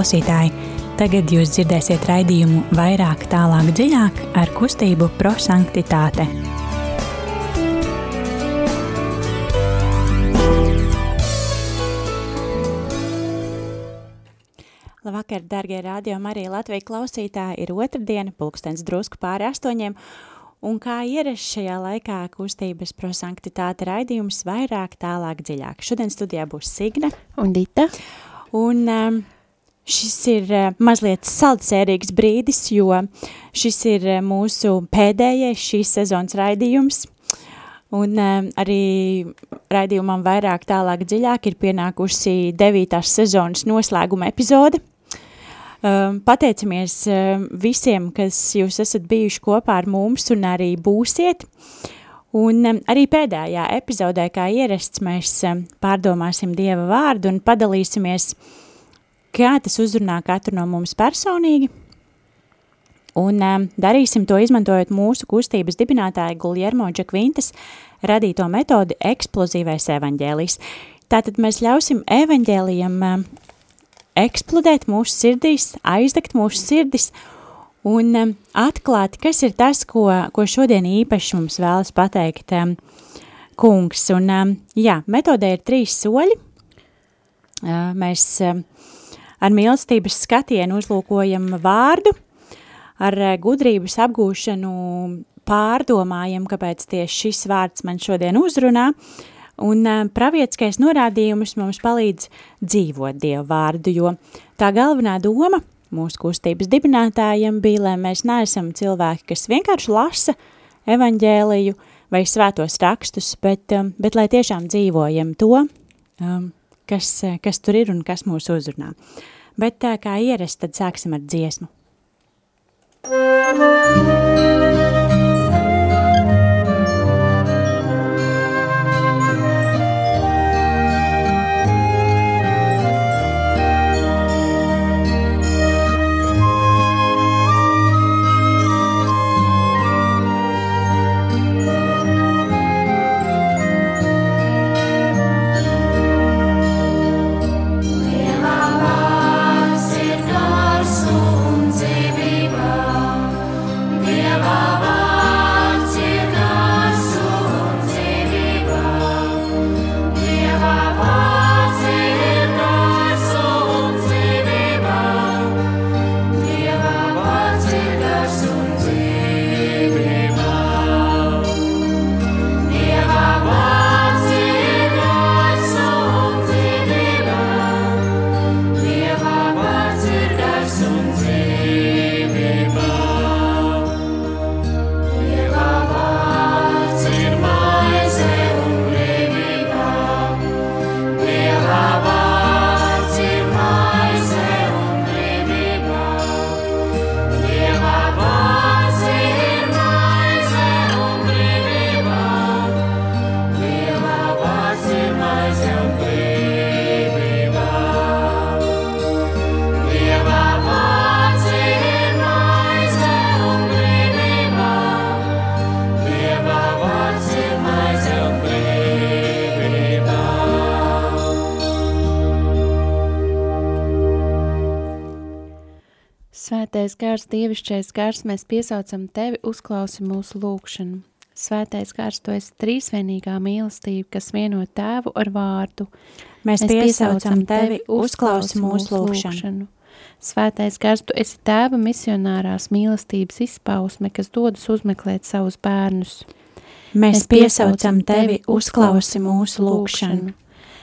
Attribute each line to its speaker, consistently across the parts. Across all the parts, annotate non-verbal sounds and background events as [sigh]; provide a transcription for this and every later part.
Speaker 1: klausītāji! Tagad jūs dzirdēsiet raidījumu vairāk, tālāk, dziļāk ar kustību prosanktitāte. Labvakar, darbie radio Marija Latvijas klausītāji! Ir otrdiena, pulkstenis drusku pāri astoņiem, un kā ierasts šajā laikā kustības prosanktitāte raidījums vairāk, tālāk, dziļāk. Šodien studijā būs Signe
Speaker 2: un Dita.
Speaker 1: Un um, šis ir uh, mazliet saldsērīgs brīdis, jo šis ir uh, mūsu pēdējais šīs sezonas raidījums. Un um, arī raidījumam vairāk tālāk dziļāk ir pienākusi devītās sezonas noslēguma epizode. Um, pateicamies um, visiem, kas jūs esat bijuši kopā ar mums un arī būsiet. Un um, arī pēdējā epizodē, kā ierasts, mēs pārdomāsim Dieva vārdu un padalīsimies, kā tas uzrunā katru no mums personīgi. Un um, darīsim to izmantojot mūsu kustības dibinātāja Guljermo Džekvintas radīto metodi eksplozīvais evaņģēlijs. Tātad mēs ļausim evaņģēlijam um, eksplodēt mūsu sirdīs, aizdegt mūsu sirdis un um, atklāt, kas ir tas, ko, ko šodien īpaši mums vēlas pateikt um, kungs. Un, um, jā, metodē ir trīs soļi. Uh, mēs um, ar mīlestības skatienu uzlūkojam vārdu, ar uh, gudrības apgūšanu pārdomājam, kāpēc tieši šis vārds man šodien uzrunā, un uh, pravietiskais norādījums mums palīdz dzīvot Dievu vārdu, jo tā galvenā doma – mūsu kustības dibinātājiem bija, lai mēs neesam cilvēki, kas vienkārši lasa evaņģēliju vai svētos rakstus, bet, um, bet lai tiešām dzīvojam to, um, kas, kas tur ir un kas mūs uzrunā. Bet kā ierast, tad sāksim ar dziesmu. Thank you.
Speaker 2: Gars, dievišķais gars, mēs piesaucam tevi, uzklausi mūsu lūgšanu. Svētais gars, tu esi trīsvienīgā mīlestība, kas vieno tēvu ar vārdu.
Speaker 1: Mēs, mēs piesaucam tevi, uzklausi mūsu lūgšanu.
Speaker 2: Svētais gars, tu esi tēva misionārās mīlestības izpausme, kas dodas uzmeklēt savus bērnus.
Speaker 1: Mēs piesaucam tevi, uzklausi mūsu lūgšanu.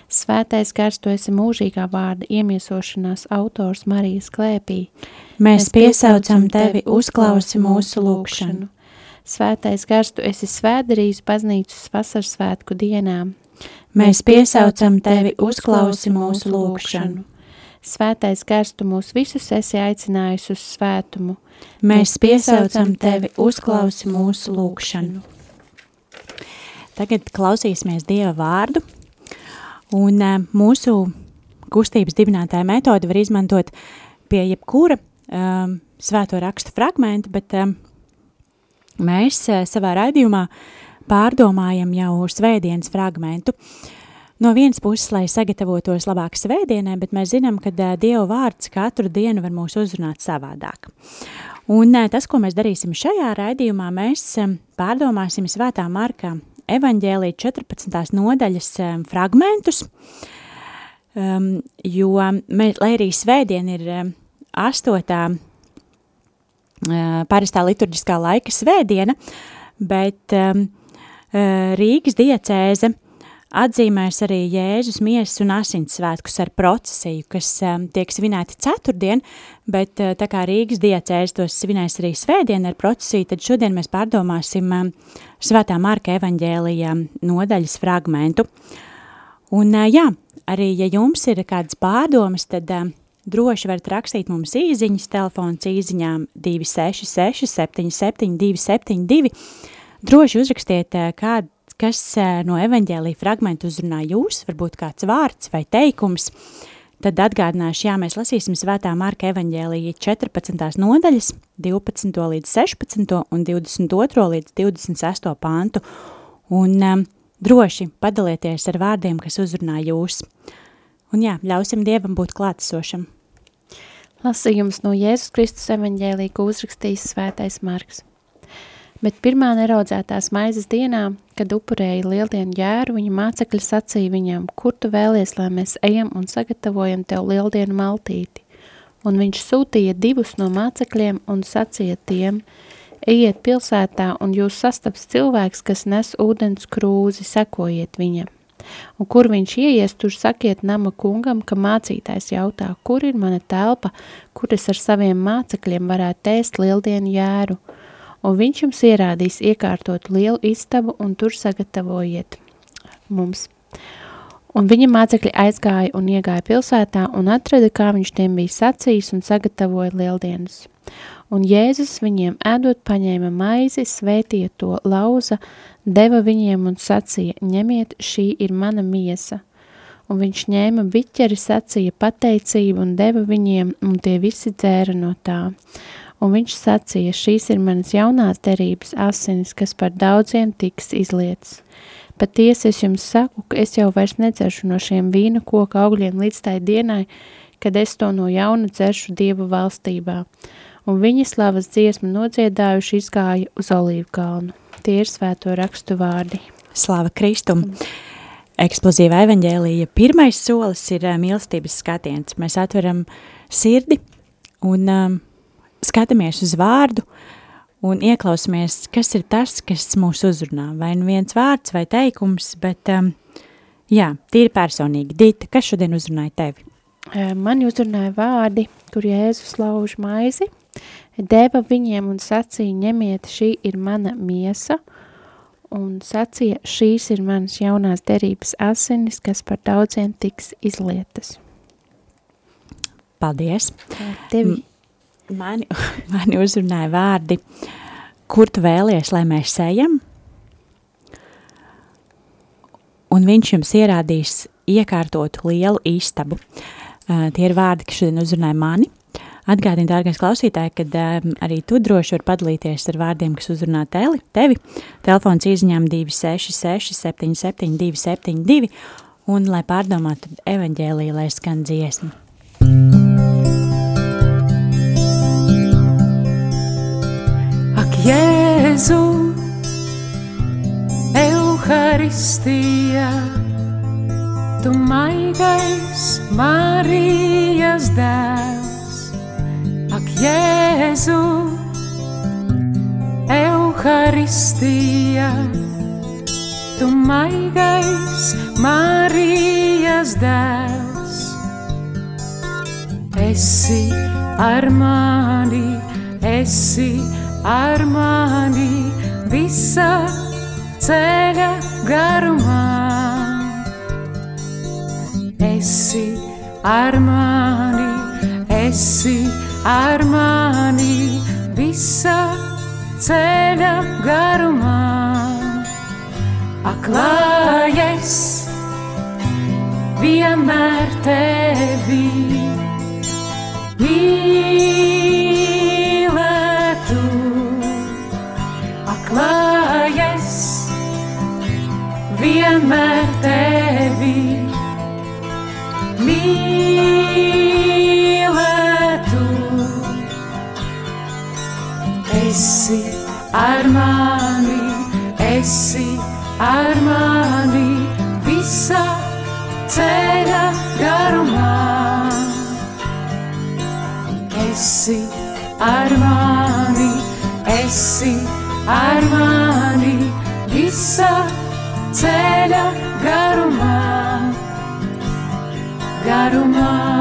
Speaker 2: Svētais gars, tu esi mūžīgā vārda iemiesošanās autors Marijas klēpī.
Speaker 1: Mēs piesaucam tevi, uzklausi mūsu lūgšanu.
Speaker 2: Svētais gars, tu esi svētdarījis baznīcas vasaras svētku dienām.
Speaker 1: Mēs piesaucam tevi, uzklausi mūsu lūgšanu.
Speaker 2: Svētais gars, tu mūs visus esi aicinājis uz svētumu.
Speaker 1: Mēs piesaucam tevi, uzklausi mūsu lūgšanu. Tagad klausīsimies Dieva vārdu, Un mūsu kustības dibinātāja metode var izmantot pie jebkura um, svēto rakstu fragmenta, bet um, mēs uh, savā raidījumā pārdomājam jau svētdienas fragmentu. no vienas puses, lai sagatavotos labāk svētdienai, bet mēs zinām, ka uh, Dieva vārds katru dienu var mūs uzrunāt savādāk. Un uh, tas, ko mēs darīsim šajā raidījumā, mēs um, pārdomāsim Svētā Marka evaņģēlī 14. nodaļas um, fragmentus, um, jo, mē, lai arī svētdien ir um, astotā uh, parastā liturģiskā laika svētdiena, bet um, Rīgas diecēze atzīmēs arī Jēzus miesas un asins svētkus ar procesiju, kas um, tiek svinēti ceturtdien, bet uh, tā kā Rīgas diecēs tos svinēs arī svētdien ar procesiju, tad šodien mēs pārdomāsim um, svētā Marka evaņģēlija nodaļas fragmentu. Un uh, jā, arī ja jums ir kādas pārdomas, tad um, droši varat rakstīt mums īziņas, telefons īziņām 266 77 272, droši uzrakstiet uh, kādu kas no evaņģēlīja fragmentu uzrunā jūs, varbūt kāds vārds vai teikums, tad atgādināšu, jā, mēs lasīsim svētā Marka evaņģēlīja 14. nodaļas, 12. līdz 16. un 22. līdz 26. pantu, un um, droši padalieties ar vārdiem, kas uzrunā jūs. Un jā, ļausim Dievam būt klātesošam.
Speaker 2: Lasījums no Jēzus Kristus evaņģēlī, ko uzrakstījis svētais Marks. Bet pirmā neraudzētās maizes dienā, kad upurēja lieldienu ģēru, viņa mācekļi sacīja viņam, kur tu vēlies, lai mēs ejam un sagatavojam tev lieldienu maltīti. Un viņš sūtīja divus no mācekļiem un sacīja tiem, ejiet pilsētā un jūs sastaps cilvēks, kas nes ūdens krūzi, sekojiet viņam. Un kur viņš ieies, tur sakiet nama kungam, ka mācītājs jautā, kur ir mana telpa, kur es ar saviem mācekļiem varētu ēst lieldienu jēru – un viņš jums ierādīs iekārtot lielu istabu un tur sagatavojiet mums. Un viņa mācekļi aizgāja un iegāja pilsētā un atrada, kā viņš tiem bija sacījis un sagatavoja lieldienas. Un Jēzus viņiem ēdot paņēma maizi, svētīja to lauza, deva viņiem un sacīja, ņemiet, šī ir mana miesa. Un viņš ņēma biķeri, sacīja pateicību un deva viņiem, un tie visi dzēra no tā un viņš sacīja, šīs ir manas jaunās derības asinis, kas par daudziem tiks izlietas. Patiesi es jums saku, ka es jau vairs nedzeršu no šiem vīna koka augļiem līdz tai dienai, kad es to no jauna dzeršu Dieva valstībā. Un viņi slavas dziesmu nodziedājuši izgāja uz olīvu kalnu. Tie ir svēto rakstu vārdi.
Speaker 1: Slava Kristum! Eksplozīva evaņģēlija pirmais solis ir uh, mīlestības skatiens. Mēs atveram sirdi un um, skatāmies uz vārdu un ieklausamies, kas ir tas, kas mūs uzrunā. Vai nu viens vārds vai teikums, bet um, jā, tīri personīgi. Dita, kas šodien uzrunāja tevi?
Speaker 2: Mani uzrunāja vārdi, kur Jēzus lauž maizi, deva viņiem un sacīja, ņemiet, šī ir mana miesa, un sacīja, šīs ir manas jaunās derības asinis, kas par daudziem tiks izlietas.
Speaker 1: Paldies!
Speaker 2: Tevi
Speaker 1: mani, [laughs] mani uzrunāja vārdi, kur tu vēlies, lai mēs ejam, un viņš jums ierādīs iekārtot lielu istabu. Uh, tie ir vārdi, kas šodien uzrunāja mani. Atgādini, dārgais klausītāji, ka um, arī tu droši vari padalīties ar vārdiem, kas uzrunā teli, tevi. Telefons izņem 266 77 272 un, lai pārdomātu evaņģēlī, lai skan dziesmu.
Speaker 3: Jēzu, Euharistija, tu maigais Marijas dēls. Ak, Jēzu, Euharistija, tu maigais Marijas dēls. Esi ar mani, esi ar mani ar mani visa ceļa garumā. Esi ar mani, esi ar mani visa ceļa garumā. Aklājies vienmēr tevi. Mīl klājas vienmēr tevi mīlētu. Esi ar mani, esi ar mani. Ar mani visā ceļa garumā. Garumā. Garumā.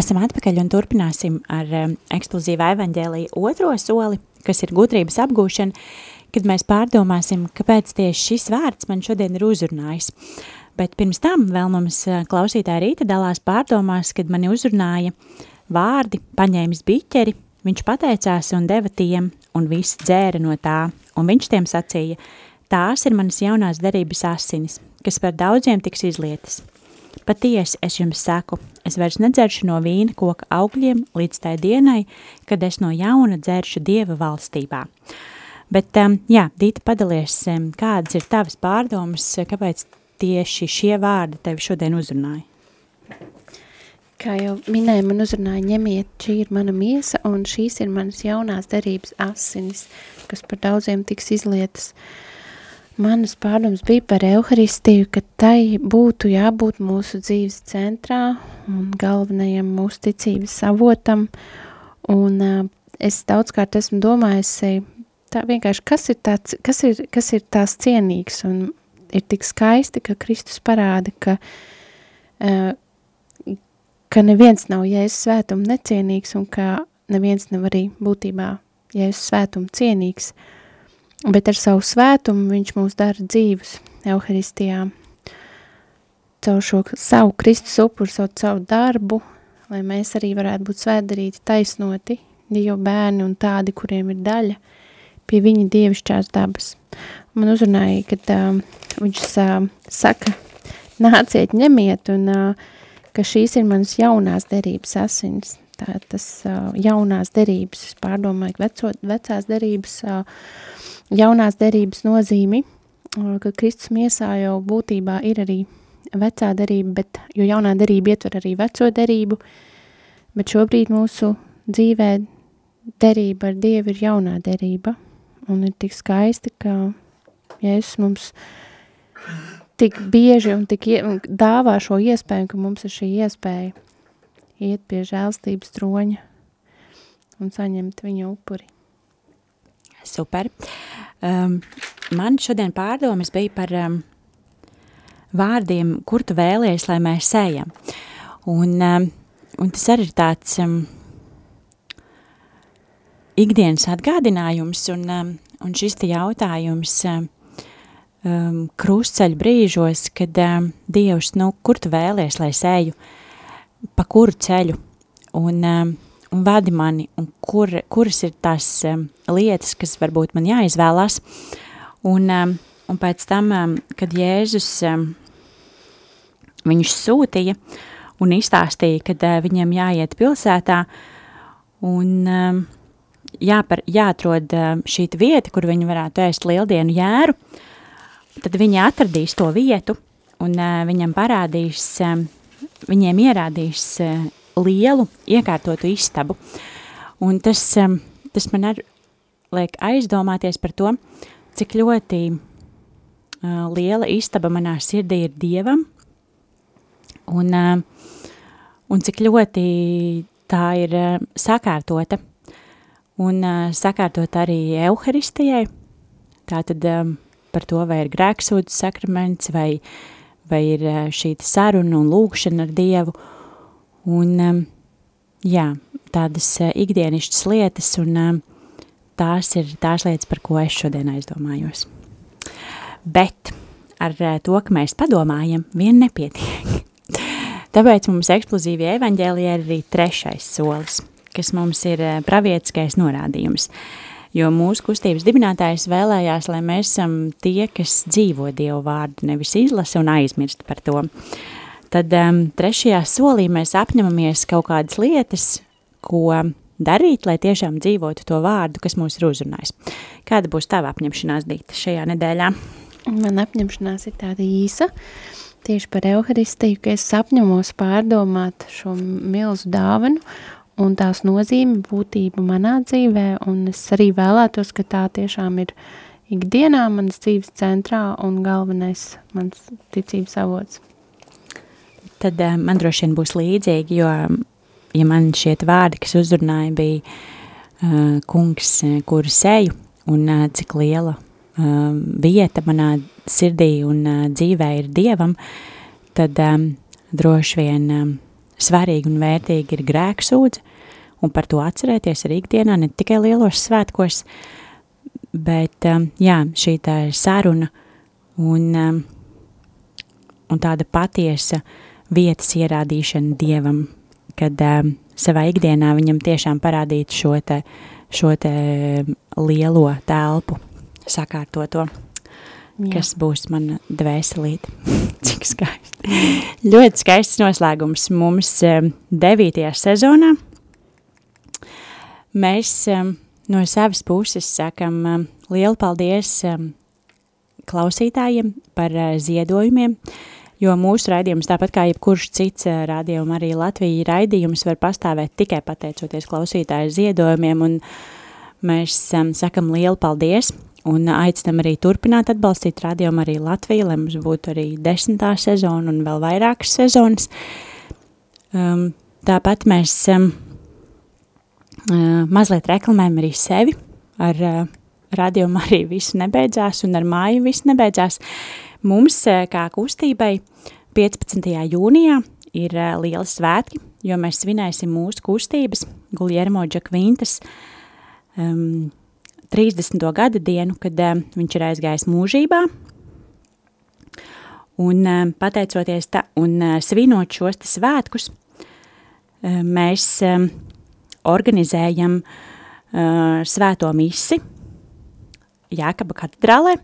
Speaker 1: Esam atpakaļ un turpināsim ar um, eksplozīvu evaņģēliju otro soli, kas ir gudrības apgūšana, kad mēs pārdomāsim, kāpēc tieši šis vārds man šodien ir uzrunājis. Bet pirms tam vēl mums uh, klausītāja Rīta dalās pārdomās, kad mani uzrunāja vārdi, paņēmis biķeri, viņš pateicās un deva tiem, un viss dzēra no tā, un viņš tiem sacīja, tās ir manas jaunās derības asinis, kas par daudziem tiks izlietas. Patiesi es jums saku, es vairs nedzeršu no vīna koka augļiem līdz tai dienai, kad es no jauna dzeršu Dieva valstībā. Bet, um, jā, Dīta, padalies, um, kādas ir tavas pārdomas, kāpēc tieši šie vārdi tevi šodien uzrunāja?
Speaker 2: Kā jau minēja, man uzrunāja ņemiet, šī ir mana miesa un šīs ir manas jaunās derības asinis, kas par daudziem tiks izlietas. Manas pārdomas bija par Euharistiju, ka tai būtu jābūt mūsu dzīves centrā un galvenajam mūsu ticības avotam. Un uh, es daudzkārt esmu domājusi, tā vienkārši, kas ir, tāds, kas ir, kas ir tās cienīgs un ir tik skaisti, ka Kristus parāda, ka uh, ka neviens nav Jēzus svētumu necienīgs un ka neviens nav arī būtībā Jēzus svētumu cienīgs, bet ar savu svētumu viņš mūs dara dzīvus Euharistijā. Caur šo savu Kristus upuru, savu, savu darbu, lai mēs arī varētu būt svētdarīti taisnoti, Dievu bērni un tādi, kuriem ir daļa pie viņa dievišķās dabas. Man uzrunāja, kad uh, viņš uh, saka, nāciet, ņemiet un uh, ka šīs ir manas jaunās derības asins. Tā tas uh, jaunās derības, es pārdomāju, veco, vecās derības, uh, jaunās derības nozīmi, uh, ka Kristus miesā jau būtībā ir arī vecā derība, bet, jo jaunā derība ietver arī veco derību, bet šobrīd mūsu dzīvē derība ar Dievu ir jaunā derība, un ir tik skaisti, ka Jēzus mums tik bieži un tik ie, un dāvā šo iespēju, ka mums ir šī iespēja iet pie žēlstības troņa un saņemt viņa upuri.
Speaker 1: Super. Um, man šodien pārdomas bija par um, vārdiem, kur tu vēlies, lai mēs ejam. Un, um, un tas arī ir tāds um, ikdienas atgādinājums un, um, un šis te jautājums um, um, krustceļu brīžos, kad um, Dievs, nu, kur tu vēlies, lai es eju, pa kuru ceļu, un, um, un vadi mani, un kur, kuras ir tās um, lietas, kas varbūt man jāizvēlās, un, um, un pēc tam, um, kad Jēzus um, viņus sūtīja un izstāstīja, kad uh, viņiem jāiet pilsētā, un um, jāpar, jāatrod uh, šī vieta, kur viņi varētu ēst lieldienu jēru, tad viņi atradīs to vietu un uh, viņam parādīs, uh, viņiem ierādīs uh, lielu iekārtotu istabu. Un tas, tas man ar liek aizdomāties par to, cik ļoti uh, liela istaba manā sirdī ir Dievam un, uh, un cik ļoti tā ir uh, sakārtota un uh, sakārtot arī Euharistijai. Tātad um, par to, vai ir grēksūdzes sakraments, vai, vai ir eh, šī saruna un lūkšana ar Dievu. Un, um, jā, tādas uh, ikdienišķas lietas, un um, tās ir tās lietas, par ko es šodien aizdomājos. Bet ar uh, to, ka mēs padomājam, vien nepietiek. [laughs] Tāpēc mums eksplozīvi evaņģēlijā ir arī trešais solis, kas mums ir uh, pravietiskais norādījums. Jo mūsu kustības dibinātājs vēlējās, lai mēs esam tie, kas dzīvo Dievu vārdu, nevis izlasa un aizmirst par to. Tad um, trešajā solī mēs apņemamies kaut kādas lietas, ko darīt, lai tiešām dzīvotu to vārdu, kas mūs ir uzrunājis. Kāda būs tava apņemšanās dīta šajā nedēļā?
Speaker 2: Man apņemšanās ir tāda īsa, tieši par Euharistiju, ka es apņemos pārdomāt šo milzu dāvanu un tās nozīmi, būtību manā dzīvē, un es arī vēlētos, ka tā tiešām ir ikdienā manas dzīves centrā un galvenais mans ticības avots.
Speaker 1: Tad uh, man droši vien būs līdzīgi, jo, ja man šie vārdi, kas uzrunāja, bija uh, kungs, kuru seju un uh, cik liela uh, vieta manā sirdī un uh, dzīvē ir Dievam, tad um, droši vien um, svarīgi un vērtīgi ir grēksūdze, un par to atcerēties arī ikdienā, ne tikai lielos svētkos, bet um, jā, šī tā saruna un, um, un tāda patiesa vietas ierādīšana Dievam, kad um, savā ikdienā viņam tiešām parādīt šo te, šo te lielo telpu, sakārtoto, Jā. kas būs mana dvēselīte. [laughs] Cik skaisti. Ļoti skaists noslēgums mums um, devītajā sezonā – Mēs um, no savas puses sakam um, lielu paldies um, klausītājiem par uh, ziedojumiem, jo mūsu raidījums, tāpat kā jebkurš cits uh, raidījums, arī Latvija raidījums var pastāvēt tikai pateicoties klausītāju ziedojumiem, un mēs um, sakam lielu paldies, un aicinam arī turpināt atbalstīt radiomu arī Latviju, lai mums būtu arī desmitā sezona un vēl vairākas sezonas. Um, tāpat mēs um, uh, mazliet reklamējam arī sevi. Ar uh, radiomu arī viss nebeidzās, un ar māju viss nebeidzās. Mums, uh, kā kustībai, 15. jūnijā ir uh, liela svētki, jo mēs svinēsim mūsu kustības Guljermo Džakvintas um, 30. gada dienu, kad uh, viņš ir aizgājis mūžībā. Un uh, pateicoties ta, un uh, svinot šos svētkus, uh, mēs uh, organizējam uh, svēto misi Jēkaba katedrālē,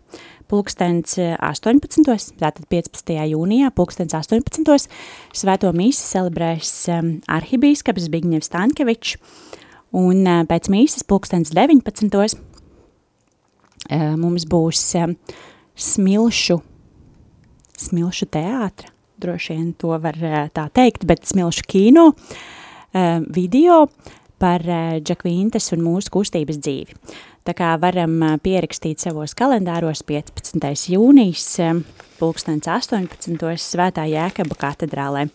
Speaker 1: pulkstens 18. tātad 15. jūnijā, pulkstens 18. svēto misi celebrēs um, arhibīskaps Zbigņevs Stankevičs, un uh, pēc mīsas pulkstens 19. Uh, mums būs um, smilšu, smilšu teātra, droši vien to var tā teikt, bet smilšu kino video, par Džakvīntas un mūsu kustības dzīvi. Tā kā varam pierakstīt savos kalendāros 15. jūnijas, pulkstens 18. svētā Jēkaba katedrālē.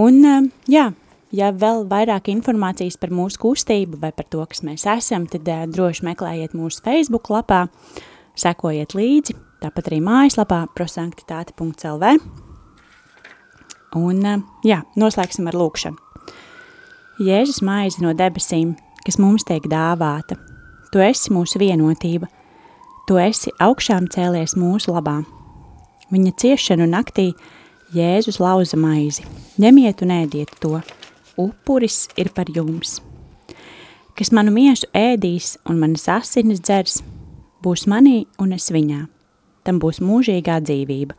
Speaker 1: Un, jā, ja vēl vairāk informācijas par mūsu kustību vai par to, kas mēs esam, tad droši meklējiet mūsu Facebook lapā, sekojiet līdzi, tāpat arī mājaslapā prosanktitāte.lv. Un, jā, noslēgsim ar lūkšanu. Jēzus maizi no debesīm, kas mums tiek dāvāta. Tu esi mūsu vienotība, tu esi augšām cēlies mūsu labā. Viņa ciešanu naktī Jēzus lauza maizi. Ņemiet un ēdiet to, upuris ir par jums. Kas manu miesu ēdīs un manas asinis dzers, būs manī un es viņā. Tam būs mūžīgā dzīvība.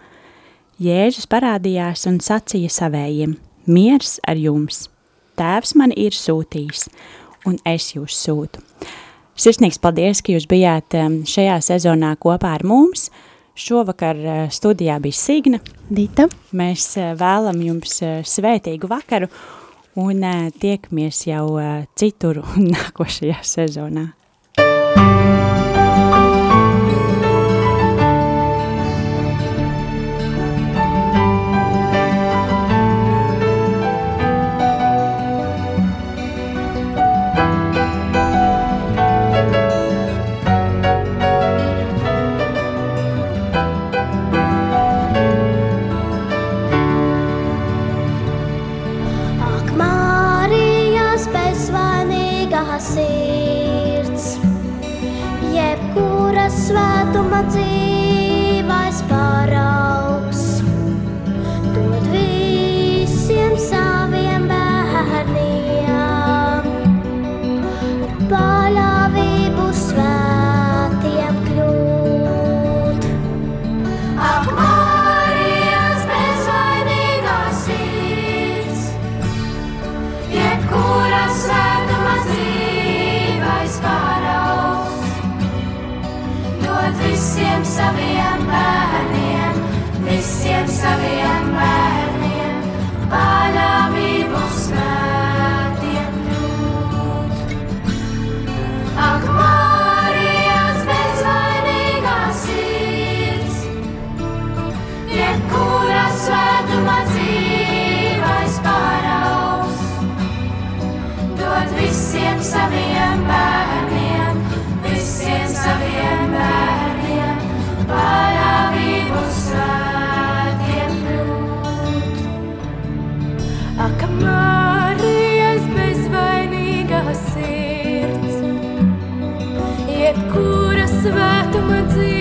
Speaker 1: Jēzus parādījās un sacīja savējiem, miers ar jums – Tēvs man ir sūtījis, un es jūs sūtu. Sirsnīgs paldies, ka jūs bijāt um, šajā sezonā kopā ar mums. Šovakar uh, studijā bija Signa.
Speaker 2: Dita.
Speaker 1: Mēs uh, vēlam jums uh, svētīgu vakaru un tiekamies jau citur [laughs] nākošajā sezonā.
Speaker 3: Saviem bērniem, visiem saviem bērniem, paļāvību svētiem lūgt. Ak, Marijas bezvainīgā sirds, jebkura svētuma dzīvais pāraus, dod visiem saviem bērniem,
Speaker 4: svētuma dzīvais